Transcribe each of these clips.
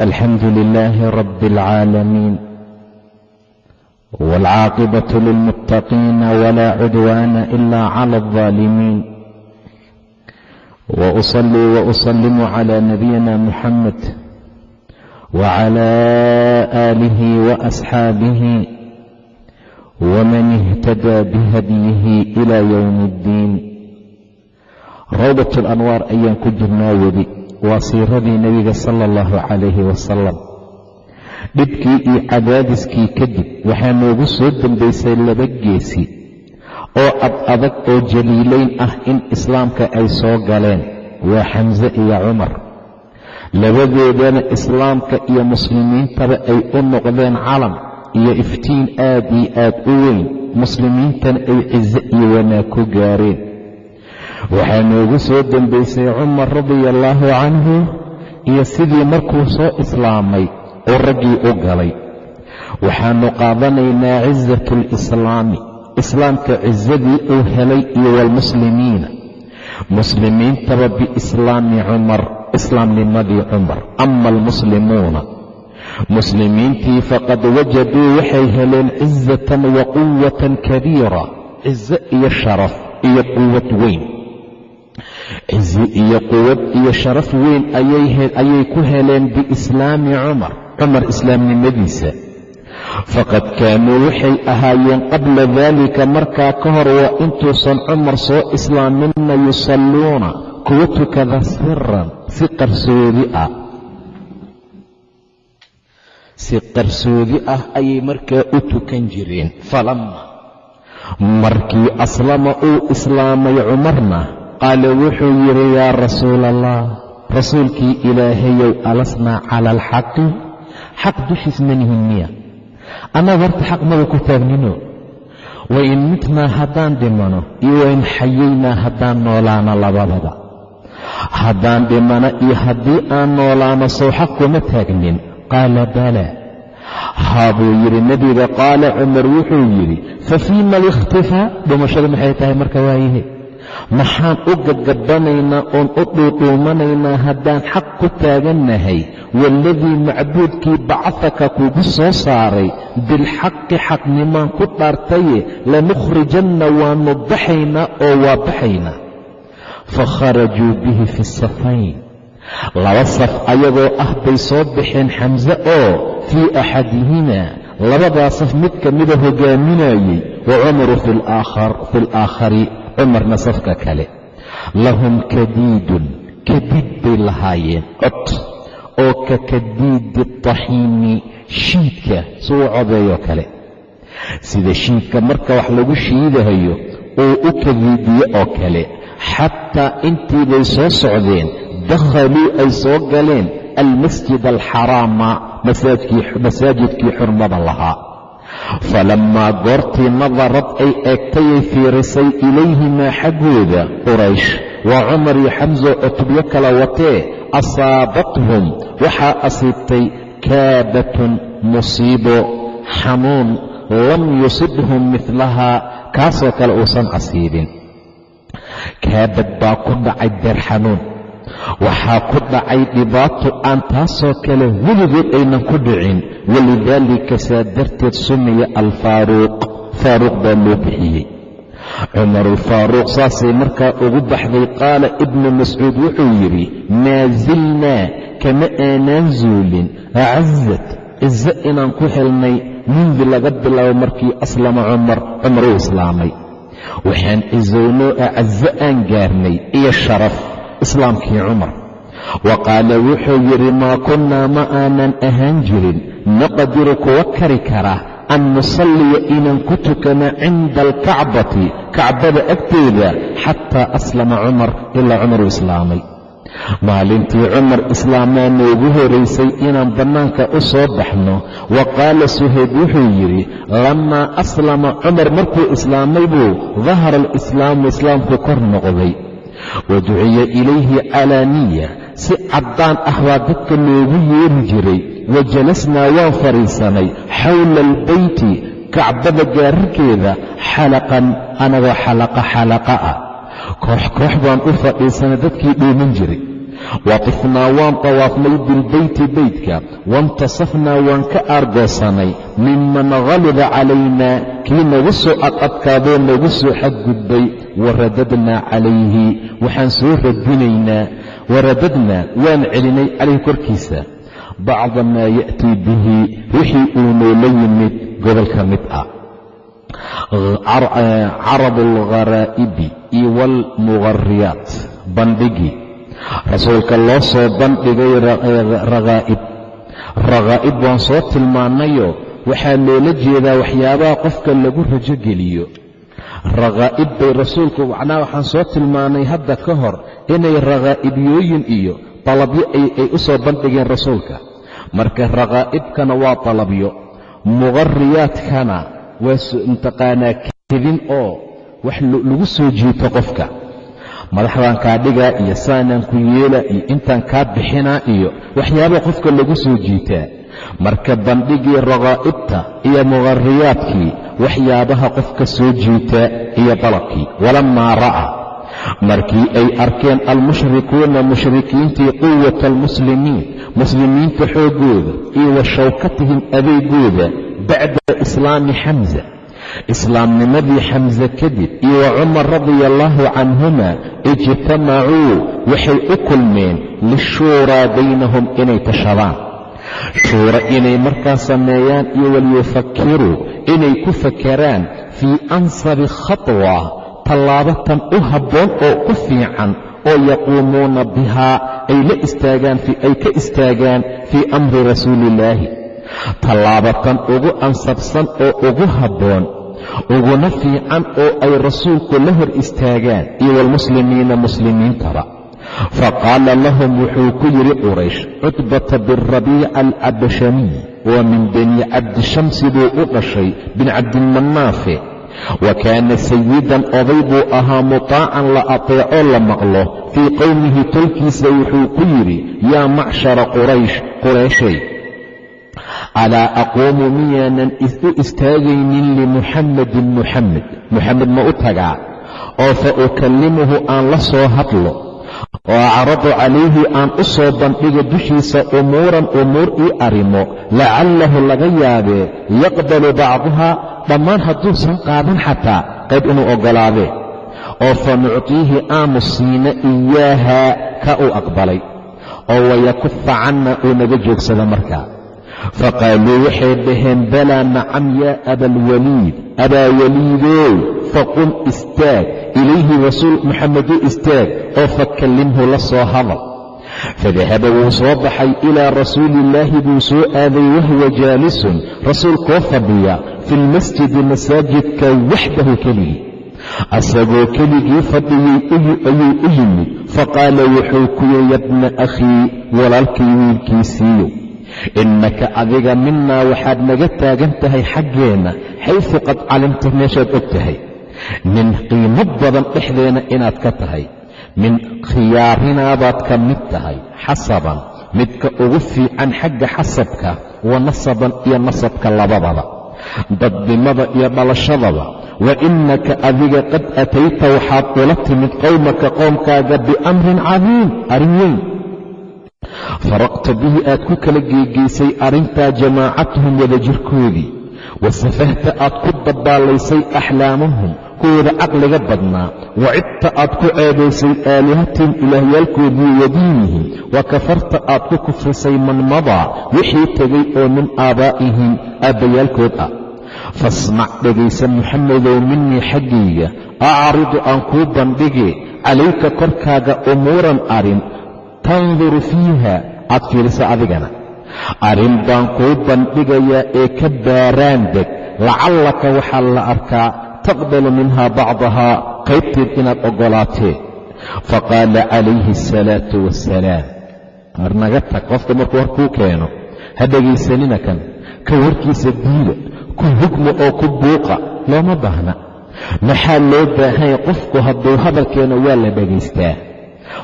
الحمد لله رب العالمين والعاقبة للمتقين ولا عدوان إلا على الظالمين وأصلي وأسلم على نبينا محمد وعلى آله وأصحابه ومن اهتدى بهديه إلى يوم الدين rawdat alanwaar ayaan ku jirnaa weli waa siiradii nebiga sala allahu calayhi wasalam dhibkii iyo cadaadiskii kadib waxaa noogu soo dambaysay laba geesi oo ad adag oo jaliilayn ah in islaamka ay soo galeen waa xamse iyo cumar. Labadoodana islaamka iyo muslimiintaba ay u noqdeen calam iyo iftiin aad iyo aad u weyn muslimiintana ay ciso iyo wanaag ku gaareen waxaa noogu soo dembaysay cumar radia allaahu canhu iyo sidii markuu soo islaamay oo raggii u galay. Waxaannu qaadanaynaa cisatu alislaami islaamka cisadii uu helay iyo waalmuslimiina muslimiintaba biislaami cumar islaamnimadii cumar ama almuslimuuna. Muslimiintii faqad wajaduu waxay heleen cizatan wa quwatan kabiira cizo iyo sharaf iyo quwad weyn cizi iyo quwad iyo sharaf weyn ayay ku heleen biislaami cumar cumar islaamnimadiisa. Faqad kaanuu waxay ahaayeen qabla daalika markaa ka hor waa intuusan cumar soo islaaminna yusalluuna kuwa tukada siran si qarsoodi ah. Si qarsoodi ah ayay markaa u tukan jireen falamma. Markii aslama uu islaamay cumarna qaala wuxuu yidhi yaa rasuula allah rasuulkii ilaahayow alasnaa cala alxaqi xaq dushiis manihin miya. Annaga horta xaq maba ku taagnino. Wain mitnaa haddaan dhimano iyo wain xayaynaa haddaan noolaano labadaba. Haddaan dhimano iyo haddii aan noolaano sow xaq kuma taagnin. Qaala bala. Haa buu yidhi nebiga qaala cumar wuxuu yidhi fa fiima alikhtifaa dhimashadu maxay tahay marka waayahe maxaan u gagabanaynaa oon u dhuudhuumanaynaa haddaan xaq ku taagannahay waaladii macbuudkii bacafaka kugu soo saaray bilxaqi xaqnimaan ku dhaartaye lanukhrijanna waannu baxaynaa oo waa baxaynaa fa kharajuu bihi fi safayn. Laba saf ayagoo ah bay soo baxeen xamse oo fii axadihimaa labadaa saf mid ka mida hogaaminayey wa cumaru fi alaakhari cumarna safka kale. Lahum kadiidun kadiid bay lahaayeen. Cod oo ka kadiidi taxiini shiidka suu codeeyoo kale. Sida shiidka marka wax lagu shiidahayo uu u kadiidiyo oo kale. Xataa intii bay soo socdeen dakhaluu ay soo galeen almasjid alxaraama masaajidkii xurmada lahaa falammaa goortii nadarad ay eegtayay fiirisay ilayhimaa xaggooda quraysh waa cumar iyo xamso cutubyo kala watee asaabathum waxaa asiibtay kaabatun musiibo xanuun lam yusibhum midlahaa kaasoo kale uusan asiibin. Kaabad baa ku dhacay beer xanuun waxaa ku dhacay dhibaato aan taasoo kale weligood aynan ku dhicin. Walidaalika saa darteed sumiya alfaaruuq faaruuq baa loo bixiyey. Cumar alfaaruuq saasay markaa ugu baxday qaala ibnu mascuud wuxuu yidhi maa zilnaa kama aanaan zuulin. Cazad cizo inaan ku helnay. Mindi laga bilaabo markii aslama cumar cumar uu islaamay. Waxaan cizownoo a cazo aan gaarnay iyo sharaf islaamkii cumar. Wa qaala wuxuu yidhi maa kunnaa ma aanan ahaan jirin. Naqdiru kuwa kari kara an nusalliya inaan ku tukano cinda alkacbati kacbada agteeda xataa aslama cumar ilaa cumar uu islaamay. Maalintii cumar islaamaa noogu horaysay inaan bannaanka u soo baxno. Wa qaala suhayb wuxuu yidhi lammaa aslama cumar markuu islaamay buu dahara alislaamu islaamku kor noqday wa duciya ilayhi calaaniya si caddaan ah baa dadka loogu yeeri jiray wa jalasnaa waan fadhiisanay xowla albeyti kacbada gaararkeeda xalaqan anagoo xalaqa xalaqa ah. Koox koox baan u fadhiisanay dadkii dhuuman jiray. Waqifnaa waan tawaafnay bilbeyti beytka waintasafnaa waan ka aargoosannay miman halida calaynaa kii nagu soo adadkaadoo nagu soo xadgudbay waradadnaa calayhi waxaan soo radinaynaa. Waradadnaa waan celinay calayhi korkiisa. Bacda maa ya'tii bihi wixii uu noola yimid gobol ka mid ah. Carab algharaa'ibi iyo waalmughariyaat bandhigii rasuulka loo soo bandhigay rakaa'ib rakaa'ib waan soo tilmaannayo waxaa loola jeedaa waxyaabaha qofka lagu rajo geliyo rakaa'ib bay rasuulku macnaha waxaan soo tilmaanay hadda ka hor inay rakaa'ibyooyin iyo dalabyo ay u soo bandhigeen rasuulka. Marka rakaa'ibkana waa dalabyo muqariyaadkana waa mataqaanaa kedin oo wax lagu soo jiito qofka. Madaxdan kaa dhigaa iyo saanaan ku yeela iyo intaan kaa bixinaa iyo waxyaaba qofka lagu soo jiitaa. Marka bandhigii rakaa'ibta iyo muqariyaadkii waxyaabaha qofka soo jiita iyo dalabkii. Walammaa ra'a. Markii ay arkeen almushrikuuna mushrikiintii quwata almuslimiin muslimiinta xooggooda iyo wa shawkatihim adeegooda bacda islaami xamsa islaamnimadii xamse kadib iyo wa cumar radia allaahu canhuma ijtamacuu waxay u kulmeen lishuuraa baynahum inay tashadaan shuura inay markaa sameeyaan iyo walyufakiruu inay ku fakaraan fii ansabi khatwa tallaabatan u habboon oo ku fiican oo yaquumuuna bihaa ay la istaagaan ay ka istaagaan fii amri rasuuliillaahi tallaabatan ugu ansabsan oo ugu habboon uguna fiican oo ay rasuulku la hor istaagaan iyo walmuslimiina muslimiintaba faqaala lahum wuxuu ku yidhi quraysh cutbata birabiica alcabashamiy waa min bani cabdishamsi buu u dhashay bin cabdimannaafe wa kaana sayidan oday buu ahaa mutaacan la ateeco la maqlo fii qowmihi tolkiisa wuxuu ku yidhi yaa macshara quraysh qurayshay alaa aquumu miyaanan u istaagaynin limuxammadin muxamed muxamed ma u tagaa oo fa ukallimuhu aan la soo hadlo oo acradu calayhi aan u soo bandhigo dushiisa umuuran umuur ii arrimo lacallahu laga yaabee yaqbalu bacduhaa dhammaan hadduusan qaadan xataa qayb inuu oggolaadee oo fa nuctiihi aanu siina iyaahaa ka uu aqbalay oo wayakufa canna uu naga joogsada markaa. Faqaaluu waxay dhaheen balaa nacam yaa abaalwaliid abaa waliidow faqum istaag ilayhi rasuul muxameduu istaag oo fakallimhu la soo hadal fadahaba wuu soo baxay ilaa rasuuliillaahi buu soo aaday wahuwa jaalisun rasuulkoo fadhiya fi lmasjidi masaajidka waxdahu keligii asagoo keligii fadhiyey ayuu u yimid faqaala wuxuu ku yidhi yabna akhii walaalkay wiilkiisiiyo innaka adiga minaa waxaad naga taagan tahay xaggeenna xaysu qad calimta meeshaad og tahay min qiimo badan dhexdeena inaad ka tahay min khiyaarinaabaad ka mid tahay xasaban midka ugu fiican xagga xasabka wa nasaban iyo nasabka labadaba dadnimada iyo dhalashadaba wa innaka adiga qad atayta waxaad ula timid qowmaka qoomkaaga biamrin cadiim arrin weyn. Faraqta bihi aad ku kala geegeysay arrintaa jamaacatuhum wadajirkoodii wasafahta aad ku dabbaalaysay axlaamahum kuwooda caqliga badnaa. Wacidta aad ku ceebaysay aalihatihim ilaahyaalkoodii wadiinihim wa kafarta aad ku kufrisay man madaa wixii tegay oo min aabaa'ihim aabbayaalkood ah. Fasmac dhegaysa muxamedow minii xaggayga acridu aan kuu bandhige calayka korkaaga umuuran arrin tanduru fiiha aad fiirisa adigana. Arrin baan kuu bandhigayaa ee ka baaraan deg lacallaka waxaa la arkaa taqbalu minhaa bacdahaa qaybteed inaad oggolaatee faqaala calayhi asalaatu wassalaam war naga tag qofka markuu war kuu keeno ha dhegaysanina kan. Ka warkiisa diida ku hugma oo ku buuqa looma baahna. Maxaa loo baahanya qofku hadduu hadalkeeno waa la dhagaystaa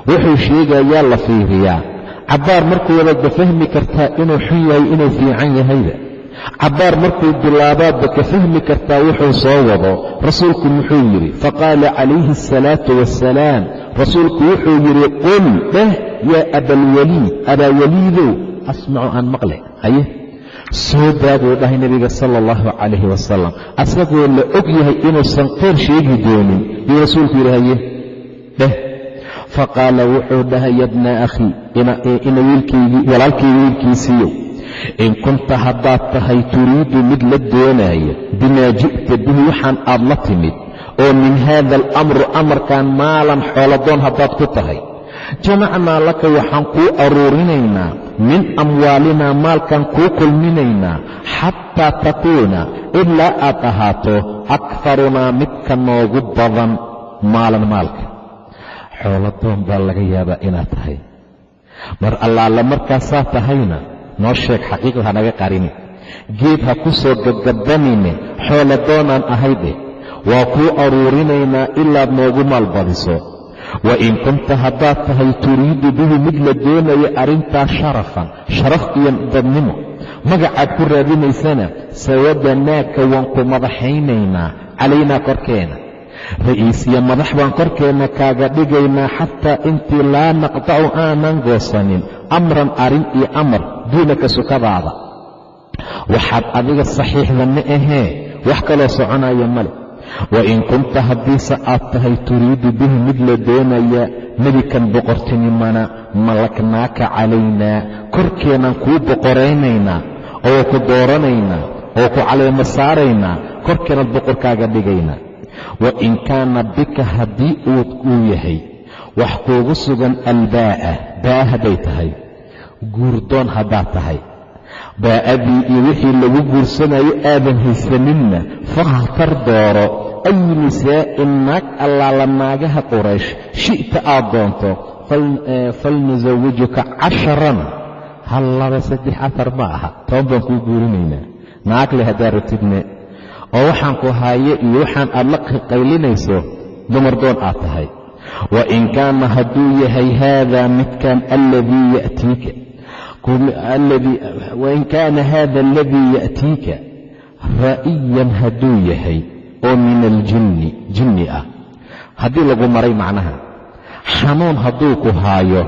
wuxuu sheegayaa la fiiriyaa. Cabbaar markuu wadaadba fahmi kartaa inuu xun yahay inuu fiican yahayba cabbaar markuu bilaabaadba ka fahmi kartaa wuxuu soo wado. Rasuulku muxuu yidhi faqaala calayhi asalaatu wassalaam. Rasuulku wuxuu yidhi qul dheh yaa abalwaliid abaawaliidow asmacu aan maqle haye. Soo daaduu dhahay nebiga sala allahu calayhi wasalam asagoo la og yahay inuusan qeyr sheegi doonin. Yuu rasuulku yidhi haye dheh. Faqaala wuxuu dhahay yabna akhii walaalkayga wiilkiisiiyow in kunta haddaad tahay turiidu mid la doonaayo bimaa ji'ta bihi waxaan aad la timid oo min haada alamru amarkan maalan xooladoon haddaad ku tahay jamacnaa laka waxaan kuu aruurinaynaa min amwaalinaa maalkan kuu kulminaynaa xataa takuuna ilaa aad ahaato akharunaa midka noogu badan maalan maalka xooladoon baa laga yaabaa inaad tahay mar allaale markaasaa tahayna noo sheeg xaqiiqda ha naga qarini geed ha ku soo gagabbanine xooladoonaan ahayde. Waa kuu aruurinaynaa ilaad noogu maalbadiso. Wa in kunta haddaad tahay turiidu bihi mid la doonayo arrintaa sharafan sharaf iyo dadnimo. Magacaad ku raadinaysana sawadanaaka waan ku madaxaynaynaa calaynaa korkeena. Ra'iisiyo madax baan korkeenna kaaga dhigaynaa xataa intii laa naqtacu aanan goosanin amran arrin iyo amar duunaka sukadaada waxaad adiga saxiixda ma ahee wax kaloo soconaya male wa in kunta haddiise aad tahay turiidu bihi mid la doonaya nebikan boqortinimana malaknaaka calaynaa korkeennan kuu boqoraynaynaa oo ku dooranaynaa oo ku caleemo saaraynaa korkeennaad boqorkaaga dhigaynaa wa in kaana bika haddii uu yahay wax kuugu sugan albaa'a baa'a hadday tahay guurdoon haddaad tahay. Baa'adii iyo wixii lagu guursanayo aadan haysaninna fakhtar dooro ay nisaa'in naag allaala naagaha quraysh shi'ta aad doonto falnusawijuka casharan. Hal laba saddex afar ma aha toban baan kuu guurinaynaa. Naag leh haddaad rabtidne oo waxaan ku haaye iyo waxaan aad la qaylinayso dumar doon aad tahay. Wa in kaana hadduu yahay haadaa midkan alladii ya'tiika wain kaana haada aladii ya'tiika ra'iyan hadduu yahay oo min aljinni jinni ah haddii lagu maray macnaha xanuun hadduu ku haayo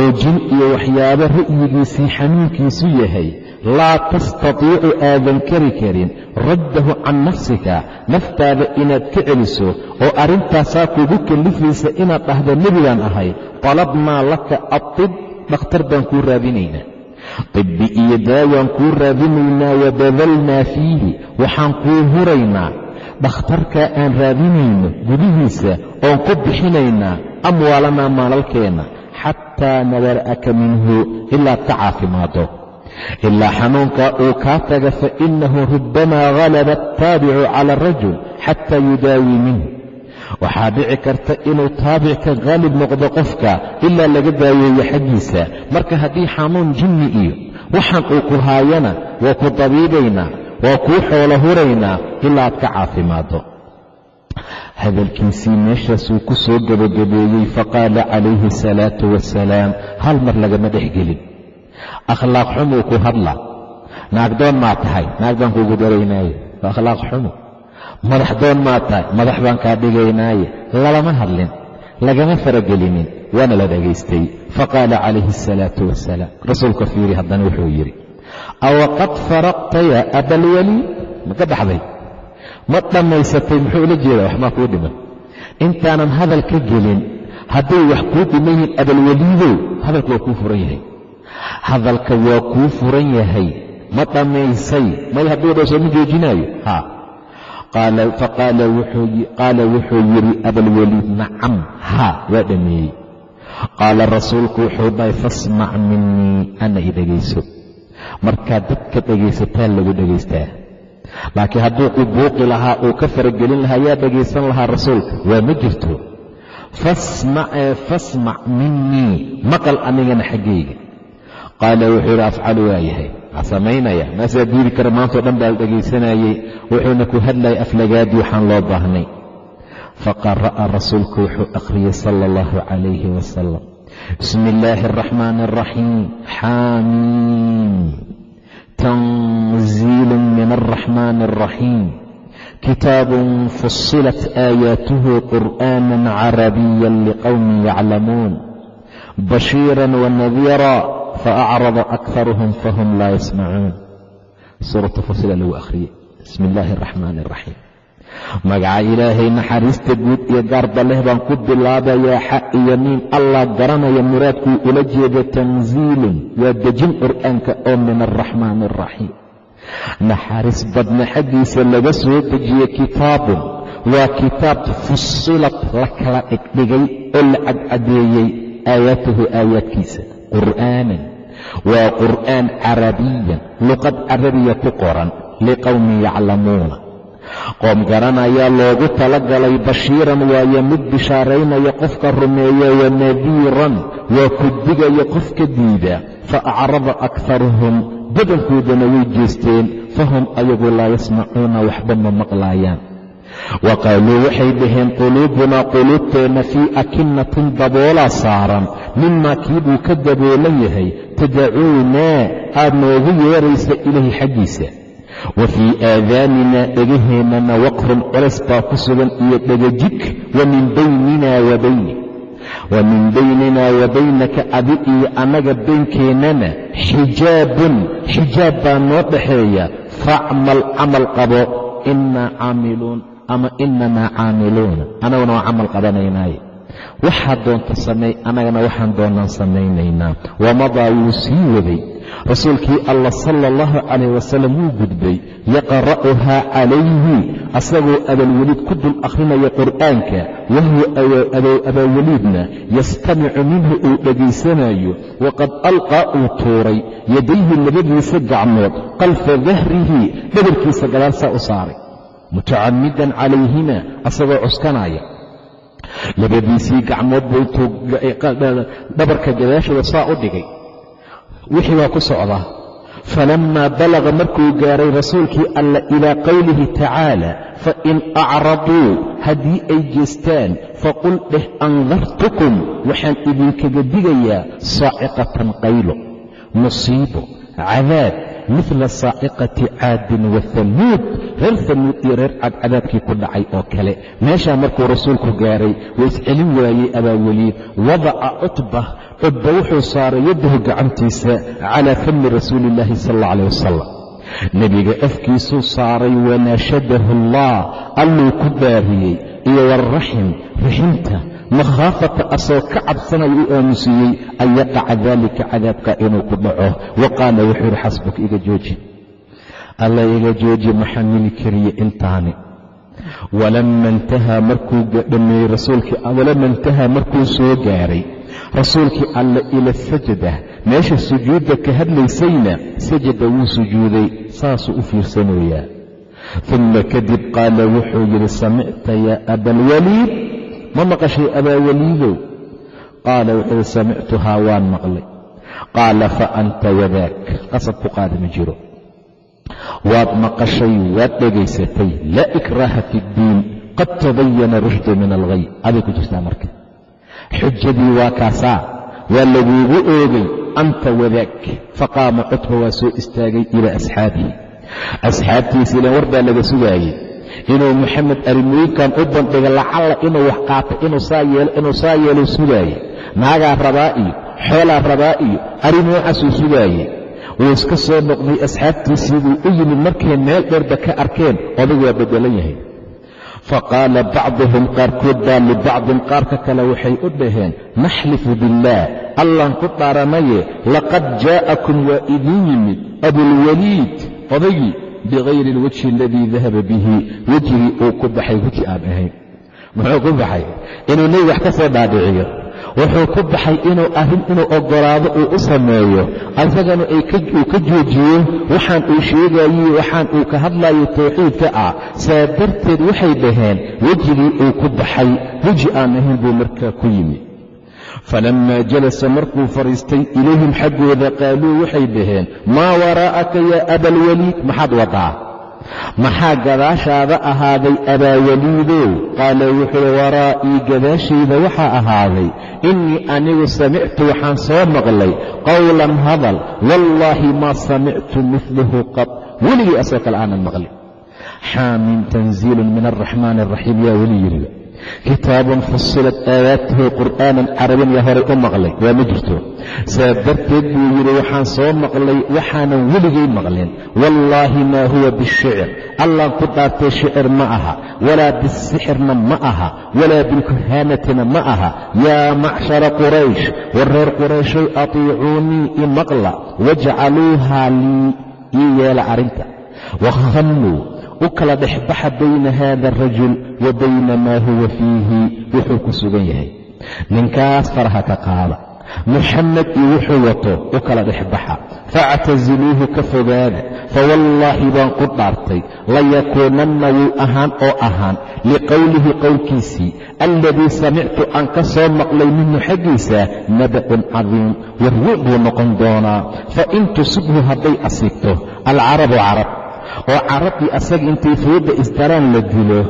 oo jin iyo waxyaabo ra'yigiisii xanuunkiisu yahay laa tastatiicu aadan kari karin raddahu can nafsika naftaada inaad ka celiso oo arrintaasaa kugu kallifaysa inaad dhahda nebigaan ahay talabnaa laka atib dhakhtar baan kuu raadinaynaa tibbi iyo daawaan kuu raadinaynaa wabadalnaa fiihi waxaan kuu huraynaa. Dhakhtarkaa aan raadinayno gudihiisa oon ku bixinaynaa amwaalanaa maalalkeenna xataa nadara'aka minhu ilaad ka caafimaado. Ilaa xanuunkaa uu kaa taga fa innahu rubbamaa halaba attaabicu cala arajul xataa yudaawii minhu waxaa dhici karta inuu taabic ka qaalib noqdo qofka ilaa laga daaweeyo xaggiisa. Marka haddii xanuun jinni iyo waxaan uu ku haayana waa ku dabiibaynaa waa kuu xoolo huraynaa ilaa aad ka caafimaado. Hadalkiisii meeshaasuu ku soo gebagabeeyey faqaala calayhi asalaatu wasalaam hal mar lagama dhex gelin akhlaaq xumuu ku hadla naagdoon maa tahay? Naag baan kuugu daraynaaye waa akhlaaq xumu madax doon maa tahay. Madax baan kaa dhigaynaaye. Lalama hadlin. Lagama faragelinin. Waana la dhagaystay. Faqaala calayhi asalaatu wasalaam rasuulka fiiri haddana wuxuu yidhi awaqad faraqta yaa abalwaliid ma ka baxday? Ma dhammaysatay? Muxuu ula jeedaa? Wax maa kuu dhiman. Intaanan hadal ka gelin hadday wax kuu dhiman yihiin abalwaliidow hadalka waa kuu furan yahay. Hadalka waa kuu furan yahay. Ma dhammaysay? May hadduu dhow sooma joojinaayo? Haa qaala wuxuu yidhi abalwaliid nacam haa waa dhammeeyey qaala rasuulku wuxuu dhahay fasmac minii ana i dhegayso markaad dadka dhegaysataa lagu dhegaystaa laakiin hadduu u buuqi lahaa uu ka faragelin lahaa yaa dhegaysan lahaa rasuulka waa ma jirto fasmac minii maqal anigana xaggayga qaala wuxuu yidhi afcalu waayahay waxaa samaynaya. Maasaa diidi kara maantao dhan baa la dhegaysanayey wuxuuna ku hadlayay aflagaadii waxaan loo baahnay faqara'a rasuulku wuxuu akhriyey sala allahu calayhi wasalam bismi illaahi araxmaani araxiim xaamiim. Tanziilu min alraxmaani alraxiim kitaabun fusilat aayaatuhu qur'aana carabiya liqowmin yaclamuun. Bashiira wanadiira faacrada akharuhum fahum laa yasmacuun suuratu fasila lagu akhriyey. Bismi illaahi araxmaani araxiim magaca ilaahay naxariista guud iyo gaarba leh baan ku bilaabayaa xa iyo miin. Allah garanaya muraadkuu ula jeeda tanziilun. Waa dejin qur'aanka oo min alraxmaani araxiim naxariis badna xaggiisa laga soo dejiye kitaabun. Waa kitaab fusilat la kala dhigdhigay oo la cadcadeeyey aayaatuhu aayaadkiisa qur'aanan waa qur'aan carabiyan luqad carabiya ku qoran liqowmin yaclamuuna. Qoom garanayaa loogu talagalay bashiiran waayo mid bishaaraynaya qofka rumeeya wa nadiiran waa ku digaya qofka diida. Fa acrada akharuhum badankoodana way jeesteen fahum ayagu laa yasmacuuna waxba ma maqlaayaan wa qaaluu waxay dhaheen quluubunaa quluubteenna fii akinatin daboolaa saaran mimaa kii buu ka daboolan yahay tadacuunaa aad noogu yeeraysa ilayhi xaggiisa wa fii aadaaninaa dhegaheennana waqrun culays baa ku sugan iyo dhegajig wa min baynina wa baynik wa min bayninaa wa baynaka adi iyo annaga baynkeenana xijaabun xijaab baa noo dhaxeeya facmal camal qabo innaa caamiluun ama inanaa caamiluuna. Annaguna waa camal qabanaynaaye waxaad doonta sameey annagana waxaan doonaan samaynaynaa wamadaa wuu sii waday. Rasuulkii allah sala allahu calayh wasalam wuu gudbay. Yaqra'uhaa calayhi asagoo abaalweliid ku dul akhrinaya qur'aanka wahuwa abaaweliidna yastamicu minhu uu dhegaysanayo waqad alqaa uu tuuray. Yadayhi labadiisa gacmood qalfa dahrihi dhabarkiisa gadaalsaa u saaray mutacamidan calayhima asagoo cuskanaya. Labadiisii gacmood buu intuu dhabarka gadaashooda saa u dhigay. Wixii waa ku socdaa. Falammaa balaga markuu gaaray rasuulkii alla ilaa qowlihi tacaala fain acraduu haddii ay jeestaan faqul dheh andartukum waxaan idinkaga digayaa saaciqatan qaylo musiibo cadaab midla saaciqati caadin wa hamuud reer hamuud iyo reer caad cadaabkii ku dhacay oo kale. Meeshaa markuu rasuulku gaaray waa iscelin waayey abaaweliid wadaca cutba. Cutba wuxuu saaray yaddahu gacantiisa calaa fami rasuuli illaahi sal alla calah wasalam nebiga afkiisuu saaray wanaashadahu allah. Alluu ku baariyey. Iyo waalraxim riximta makhaafata asoo ka cabsanaya u aamusiiyey an yaqaca daalika cadaabka inuu ku dhaco. Wa wuxuu yidhi xasbuka iga jooji. Alla iga jooji ma xamili kariye intaani? Walama intahaa markuu dhammeeyey rasuulkii walama intahaa markuu soo gaaray rasuulkii alle ila sajada meesha sujuudda ka hadlaysayna sajada wuu sujuuday saasuu u fiirsanayaa. Uma kadib qaala wuxuu yidhi samicta yaa abalwaliid ma maqashay abaawaliidow qaala wuxuu samictuhaa waan maqlay. Qaala fa anta wadaak? Qasab ku qaada ma jiro. Waad maqashay waad dhegaysatay. Laa ikraaha fi ddiin qad tabayana rushdu min alghay aday ku jirtaa marka. Xujadii waa kaasaa waa laguugu oogay anta wadaak. Faqaama cutba waa soo istaagay ilaa asxaabihi. Asxaabtiisa ilan war baa laga sugaayey inuu moxamed arrimooyinkan u bandhiga lacalla inuu wax qaato inuu saa yeelo sugaayey naagaa rabaa iyo xoolaa rabaa iyo arrin noocaasuu sugaayey wuu iska soo noqday asxaabtiisii buu u yimid markay meel dheerba ka arkeen odag waa beddelan yahay. Faqaala bacduhum qaarkood baa libacdin qaarka kale waxay u dhaheen naxlifu billaah allaan ku dhaaranaye laqad jaa'akum waa idiin yimid abulwaliid odaygii bikayri alwajhi aladii dahaba bihi wejigii uu ku baxay weji aan ahayn muxuu ku baxay. inuu nebi wax ka soo dhaadhiciyo wuxuu ku baxay inuu arrin inuu oggolaado uu u sameeyo. asagana uu ka joojiyo waxaan uu sheegayey waxaan uu ka hadlayo tawxiidka ah saa darteed waxay dhaheen wejigii uu ku baxay. weji aan ahayn buu markaa ku yimi falammaa jalasa markuu fadhiistay ilayhim xaggooda qaaluu waxay dhaheen maa waraa'aka yaa abaalwaliid maxaad wadaa maxaa gadaashaada ahaaday abaawaliidow qaala wuxuuhi waraa'ii gadaashayda waxaa ahaaday innii anigu samictu waxaan soo maqlay qowlan hadal wallaahi maa samictu midlahu qad weligii asoo kale aanan maqlin xaamin tanziilun min alraxmaani araxiim yaa weli yidhiba kitaabun fusilat aayaatuhu qur'aanan carabiyan yaa horay u maqlay. Waa ma jirto. Saa darteed buu yidhi waxaan ssoo maqlay waxaanan weligay maqlin. Wallaahi maa huwa bishicr allaan ku dhaartay shicir ma aha. Walaa bisixirna ma aha. Walaa bilkuhaanatina ma aha. Yaa macshara quraysh war reer qurayshay atiicuunii i maqla. Wajcaluuhaa lii ii yeela arrinta. Wakhannuu u kala dhexbaxa bayna haada arajul wa bayna maa huwa fiihi wuxuu ku sugan yahay. Ninkaas faraha ka qaada. Muxamed iyo wuxuu wato u kala dhexbaxa. Faactasiluuhu ka fogaada. Fawallaahi baan ku dhaartay layakuunanna wuu ahaan oo ahaan liqowlihi qowlkiisii alladii samictu aan ka soo maqlay minhu xaggiisa naba'un cadiim warweyn buu noqon doonaa. Fa in tusibhu hadday asiibto alcarabu carab oo carabkii asaga intay fooda isdaraan la dilo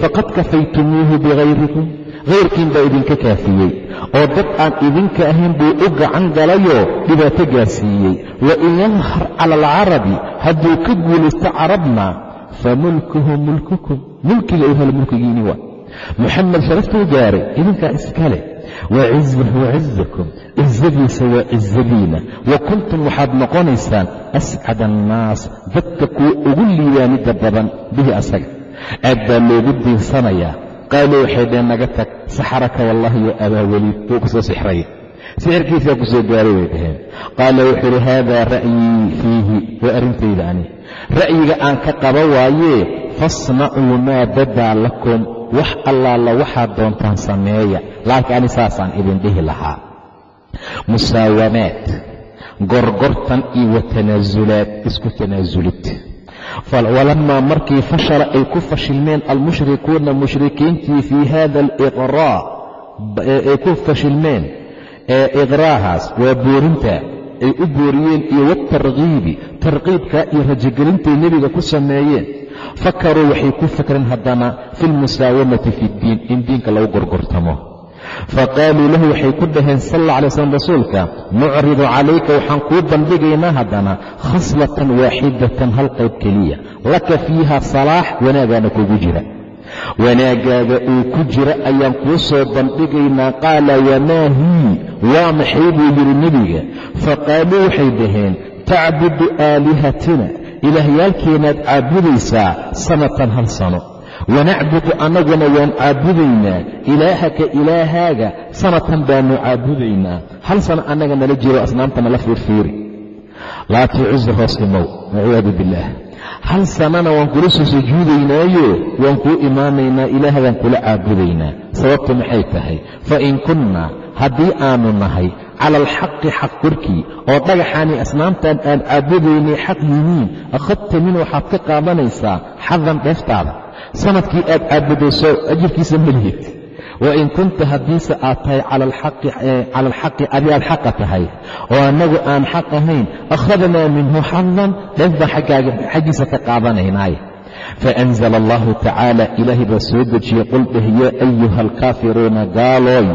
faqad kafaytumuuhu bikayrikum hayrkiin baa idinka kaafiyey. Oo dad aan idinka ahayn buu u gacan galayoo dhibaato gaarsiiyey. Wa in yadhar cala alcarabi hadduu ka guulaysto carabna fa mulkuhu mulkukum mulkiga u helo mulkigiini waa. Muxamed sharaftuu gaaray idinkaa iskale wacizahu cizakum cizadiisa waa cizadiina wa kuntum waxaad noqonaysaan ascad annaas dadka kuwa ugu liibaanida badan bihi asaga aad baa loogu diinsanayaa qaaluu waxay dheen naga tag saxaraka wallaahi ya abaa weliid wuu ku soo sixraya sixirkiisaa ku soo gaaray bay dhaheen qaala wuxuu idhi haadaa ra'yii fiihi waa arrintayda ani ra'yiga aan ka qaba waayee fasnacuu maa badaa lakum wax allaala waxaad doontaan sameeya. Laakiin ani saasaan idin dhihi lahaa. Musaawamaad gorgortan iyo wa isku tanaasulid walamaa markii fashara ay ku fashilmeen almushrikuuna mushrikiintii fii hada aliqraa ay ku fashilmeen iqraahaas waa boorinta ay u booriyeen iyo waatarkiibi tarqiibka iyo rajogelintay nebiga ku sameeyeen fakaruu waxay ku fakreen haddana fi lmusaawamati fi ddiin in diinka lagu gorgortamo faqaaluu lahu waxay ku dhaheen sal alla alay slam rasuulka nucridu calayka waxaan kuu bandhigaynaa haddana khaslatan waaxidatan hal qayb keliya laka fiiha salaax wanaagaana kugu jira wanaagaaga uu ku jira ayaan kuu soo bandhigaynaa qaala wamaa hii waa maxay buu yidhi nebiga faqaaluu waxay dhaheen tacbudu aalihatina ilaahyaalkeenaad caabudaysaa sanatan hal sano. Wanacbudu annaguna waan caabudaynaa. Ilaahaka ilaahaaga sanatan baanu caabudaynaa. Hal sano annaga nala jiro asnaamta nala fiirfiiri laatii cusa hoos imow waciyaadu billaah. Hal sanana waan kula soo sujuudaynaayo waan kuu imaanaynaa ilaahagaan kula caabudaynaa. Sababtu maxay tahay? Fa in kunnaa haddii aanu nahay cala alxaqi xaq korkii oo dhagaxaani asnaamtan aan caabudaynay xaq yihiin akhadta min waxaad ka qaadanaysaa xadan dheeftaada sannadkii aad caabudayso ajirkiisa malihid wain kunta haddiise aad tahay cala alxaqi aad xaqa tahay oo annagu aan xaq ahayn akhadnaa minhu xadan dheef baan xaggiisa ka qaadanaynaaye faanzala allahu tacaala ilaahay baa soo dejiyey qul dheh yaa ayuha alkaafiruuna gaalooy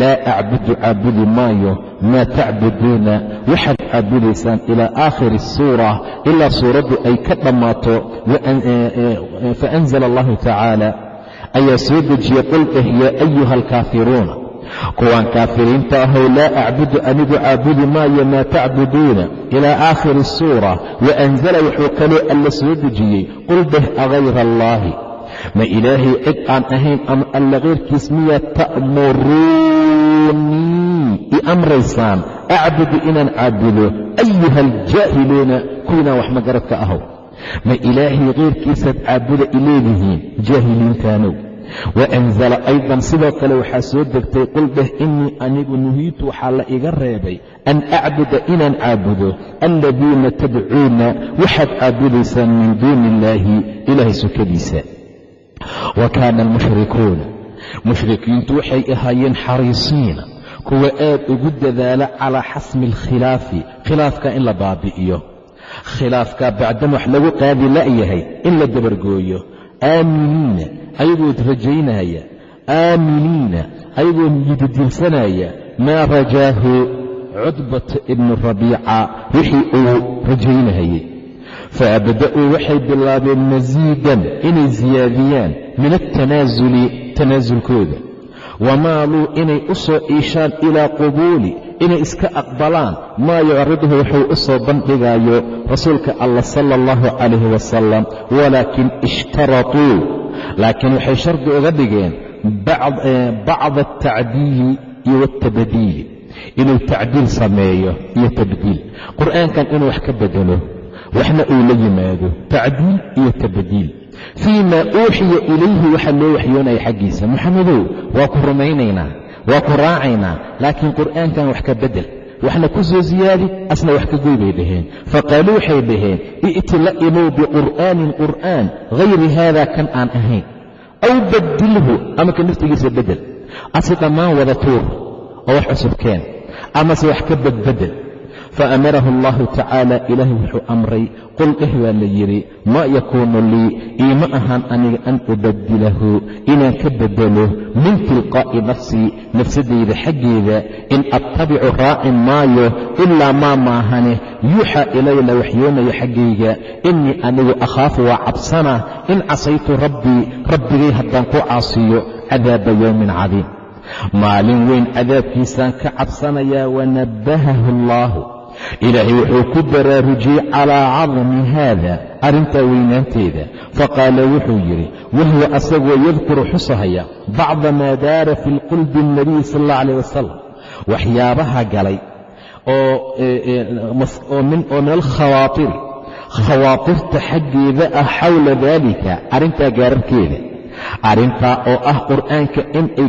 laa acbudu caabudi maayo maa tacbuduuna waxaad caabudaysaan ilaa aakhiri suura ilaa suuraddu ay ka dhammaato faanzala allahu tacaala ayaa soo dejiyey qul dheh yaa ayuha alkaafiruuna kuwaan kaafiriinta ahow laa acbudu anigu caabudi maayo maa tacbuduuna ilaa aakhiri suura waanzala wuxuu kaloo alla soo dejiyey qul dheh agayra allaahi ma ilaahay cid aan ahayn ama alla kayrkiis miyaad ta'muruunii i amraysaan acbudu inaan caabudo ayuha aljaahiluuna kuwiinaan wax magaradka ahow ma ilaahay kayrkiisaad caabuda i leedihiin jaahiliintaanow wa anzala aydan sidoo kale waxaa soo degtay qul dheh innii anigu nuhiitu waxaa la iga reebay an acbuda inaan caabudo alladiina tadcuuna waxaad caabudaysaan min duuni illaahi ilaahay sokadiisa wa kaana almushrikuuna mushrikiintu waxay ahaayeen xariisiina kuwa aad ugu dadaala calaa xasmi alkhilaafi khilaafka in la baabi'iyo. Khilaafka bacdan wax lagu qaadi la'yahay in la dabargooyo. Aaminiina ayagoo rajaynaya. Aaminiina ayagoo yididilsanaya maa rajaahu cudbata ibnu rabiica wixii uu rajaynahayey faabda'uu waxay bilaabeen masiidan inay siyaadiyaan min altanaasuli tanaasulkooda wamaaluu inay u soo iishaan ilaa qubuuli inay iska aqbalaan maa yucriduhu wuxuu u soo bandhigaayo rasuulka allah sala allahu calayhi wasalam walaakin ishtaratuu laakiin waxay shardi uga dhigeen bacda altacdiili iyo waltabdiili inuu tacdiil sameeyo iyo tabdiil. Qur'aankan inuu wax ka bedelo waxna uu la yimaado tacdiil iyo tabdiil fii maa uuxiya ilayhi waxaa loo waxyoonaya xaggiisa moxamedow waa ku rumaynaynaa waa ku raacaynaa laakiin qur'aankan wax ka bedel waxna ku soo siyaadi asna wax ka goy bay dhaheen faqaaluu waxay dhaheen i'ti la imow biqur'aanin qur'aan hayri haada kan aan ahayn aw badilhu ama ka naftigiisa bedel ase dhammaan wada tuur oo wax cusub keen amase wax ka badbedel faamarahu allahu tacaala ilaahay wuxuu amray qul dheh baa la yidhi maa yakuunu lii iima ahaan aniga an ubadilahu inaan ka bedelo min tilqaa'i nafsii nafsadayda xaggeeda in attabicu raacin maayo ilaa maa maahane yuuxaa ilaya la waxyoonaya xaggayga innii anigu akhaafu waa cabsana in casaytu rabbii rabbigay haddaan ku caasiyo cadaaba yowmin cadiim maalin weyn cadaabkiisaan ka cabsanayaa wanabbahahu allaahu ilaahay wuxuu ku baraarujiyey calaa cadami haada arrintaa weynaanteeda. Faqaala wuxuu yidhi wahuwa asagoo yadkuru xusahaya bacda maa daara fi lqulbi اnabiyi sal اllah alayh wasalam waxyaabaha galay oo min alkhawaatiri khawaatirta xaggeeda ah xawla daalika arrintaa gaararkeeda. Arrintaa oo ah qur'aanka inuu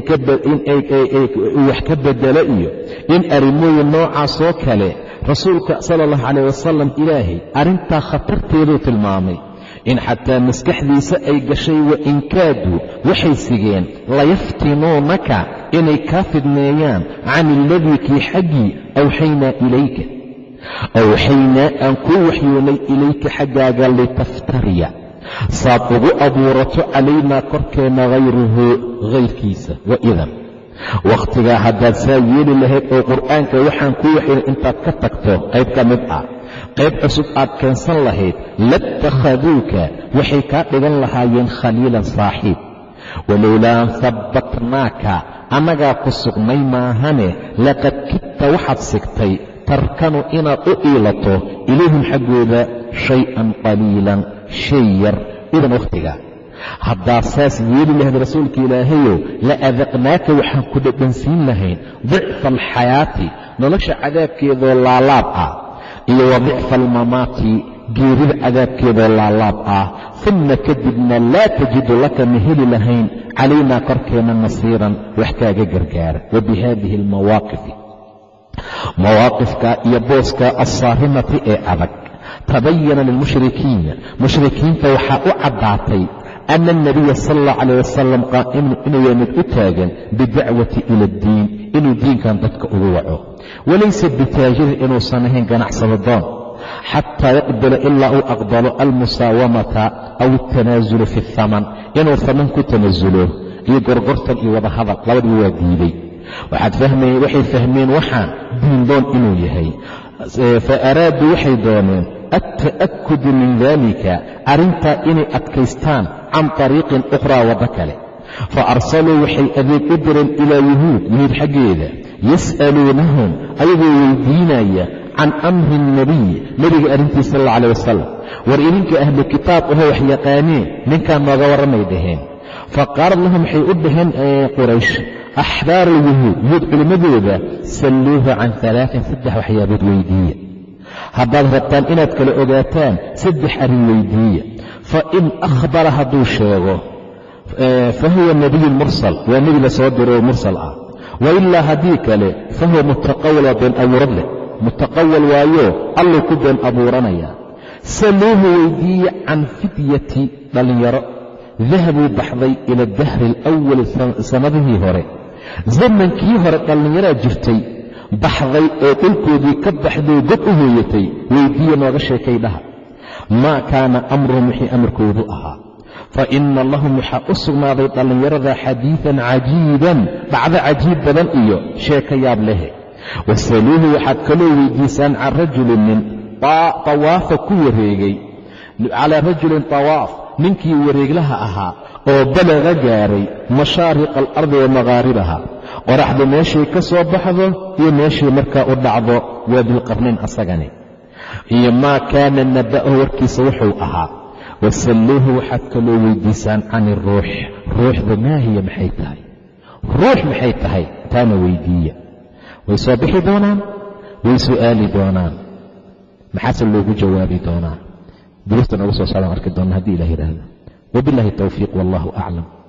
wax ka bedelo iyo in arrimooyin noocaasoo kale rasuulka sala allahu calayh wasalam ilaahay arrintaa khatarteeduu tilmaamay in xataa maskaxdiisa ay gashay wa inkaaduu waxay sigeen layaftinuunaka inay kaa fidneeyaan can iladii kii xaggii awxaynaa ilayka awxaynaa aan kuu waxyoonay ilayka xaggaaga litaftariya saad ugu abuurato calaynaa korkeenna hayruhu hayrkiisa wa idan wakhtigaa haddaad saa yeeli lahayd oo qur'aanka waxaan kuu waxyay intaad ka tagto qayb ka mid ah qayb cusub aad keensan lahayd latakhaduuka waxay kaa dhigan lahaayeen khaliilan saaxiib. Walowlaa an habbatnaaka annagaa ku sugnay maahane laqad kidta waxaad sigtay tarkanu inaad u iilato ilayhim xaggooda shay-an qaliilan shay yar. Idan wakhtiga haddaad saas yeeli lahayd rasuulka ilaahayow la adaqnaaka waxaan ku dhadhansiin lahayn. Dicfa alxayaati nolosha cadaabkeedoo laalaab ah iyo wa dicfa almamaati geerida cadaabkeedoo laalaab ah. Uma kadibna laa tajidu laka ma heli lahayn calaynaa korkeenna nasiiran wax kaaga gargaara wa bihadihi almawaaqifi mawaaqifka iyo booska alsaarimati ee adag. Tabayana lilmushrikiina mushrikiinta waxaa u caddaatay ana alnabiya sala allah calayh wasalam qaa'imun inuu yahay mid u taagan bidacwati ila addiin inuu diinkan dadka ugu waco walaysa bitaajirin inuusan ahayn ganacsado xataa yaqbala ilaa uu aqbalo almusaawamata aw altanaasulu fi athaman inuu haman ku tanaasulo iyo gorgortan iyo wadahadal labadiba waa diiday waxay fahmeen waxaan diin inuu yahay fa araaduu waxay dooneen atta'akudu min dalika arrintaa inay adkaystaan can tariiqin ukhraa waddo kale fa arsaluu waxay adeeg u direen ilaa yuhuud yuhuud xaggeeda yas'aluunahum ayagoo weydiinaya can amri nebiy nebiga arrintiisa sal alla calaih wasalam war idinka ahlu kitaab ahoo wax yaqaaneen ninkaan nooga warramay dhaheen fa qaalad lahum waxay u dhaheen quraysh axbaaru yuhuud yuhuud culimmadooda salluuhu can alaain saddex waxyaabood weydiiya haddaad rabtaan inaad kala ogaataan saddex arrin weydiiya. Fa in akhbara hadduu sheego fa huwa nebiyun mursal waa nebi la soo diro oo mursal ah. Wa ilaa haddii kale fa huwa mutaqawal waa been abuurad leh. Mutaqawal waayo alluu ku been abuuranaya. Saluuhu weydiiye can fidyati dhallinyaro. Dahabuu baxday ila dahri alawali sannadihii hore. Zamankii hore dhallinyaraa jirtay baxday oo dhulkoodii ka baxday god u hooyatay weydiiya nooga sheekay dhaha. Maa kaana amruhum wixii amarkoodu ahaa. Fa inna lahum waxaa u sugnaaday dhallinyarada xadiidan cajiiban dhacdo cajiib badan iyo sheeka yaab leh wasaluuhu waxaad kaloo weydiisaan can rajulin nin tawaafa ku wareegay. Calaa rajulin tawaaf ninkii wareeglaha ahaa oo balaga gaaray mashaariqa alardi wa maqaaribaha qoraxdu meeshay ka soo baxdo iyo meeshay markaa u dhacdo waa dilqarnayn asagani. Iyo maa kaana naba'hu warkiisa wuxuu ahaa wasalluuhu waxaad kaloo weydiisaan can iruux ruuxda maahiya maxay tahay? Ruux maxay tahay? Taana weydiiya. Way soo bixi doonaan? Way su'aali doonaan? Maxaase loogu jawaabi doonaa? Duruufta noogu soo socdaan arki doona haddii ilah yidhaahdo. Wabiاllahi towfiiq wallahu aclam